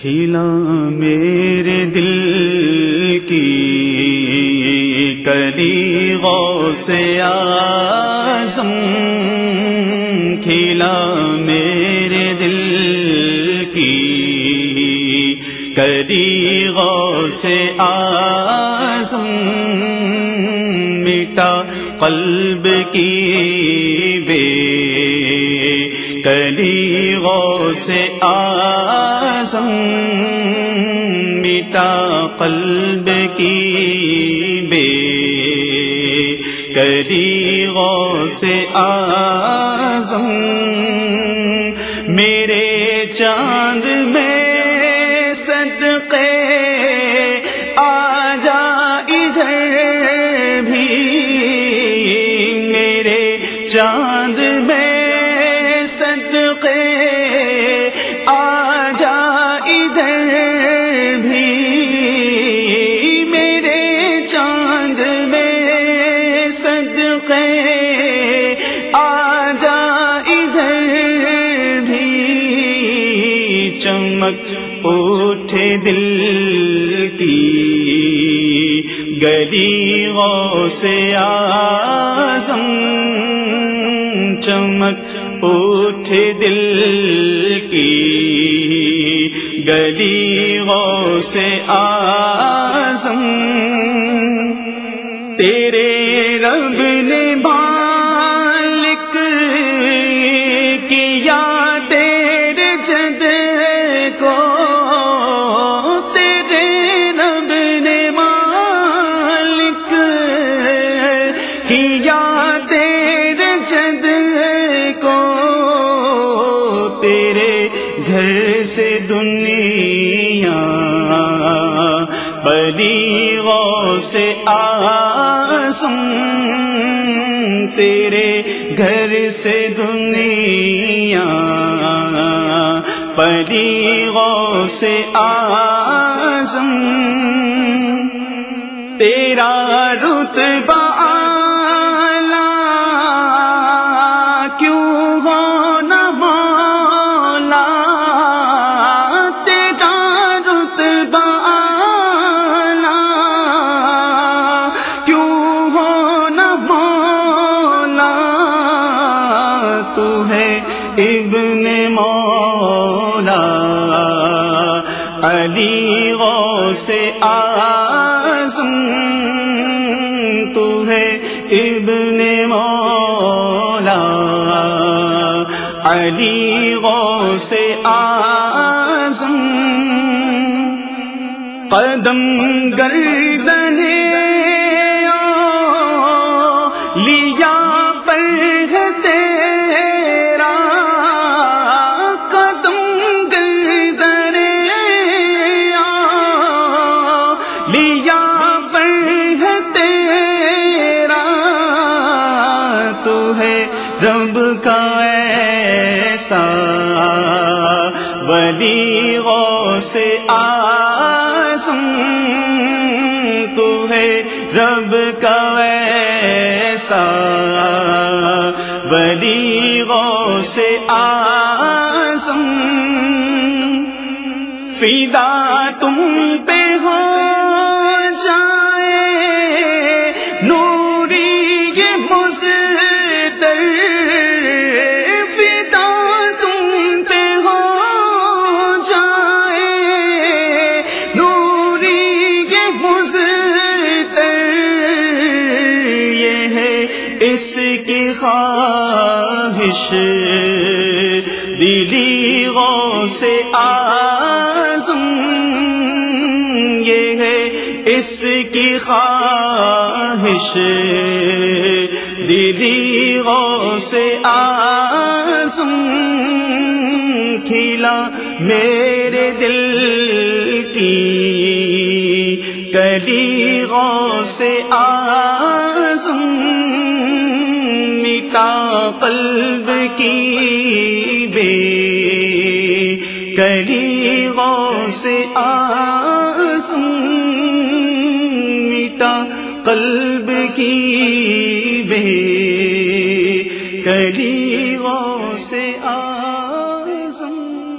کھیلا میرے دل کی کلی غو سے آزم کھیلا میرے دل کی کری غو سے آزم مٹا قلب کی بے کلی غو سے آزم مٹا قلب کی بے کری غو سے آزم میرے چاند میں صدقے آ صدقے آ جا ادھر بھی چمک اٹھے دل کی گلی غو سے آزم چمک اٹھ دل کی گلی غو سے آزم تیرے رب نے مالک کیا تیرے جد کو تیرے رب نے مالک کیا تیرے جد گھر سے دنیا بلی غو سے آسم تیرے گھر سے دنیا پری غو سے آسم تیرا رتبہ ابن مولا، علی غو سے آزم تو ہے ابن مولا، علی غو سے آزم قدم گردنے رب کا ایسا ولی غو سے آسم تو ہے رب کا ایسا ولی غو سے آسم فیدا تم پہ ہو جائے نوری یہ مزدر اس کی خواہش دلی غو سے آزم یہ ہے اس کی خواہش دلی غو سے آزم کھیلا میرے دل کی کلی سے آزم قلب کی بے کری غو سے آسم میٹا قلب کی بے کری غو سے آسم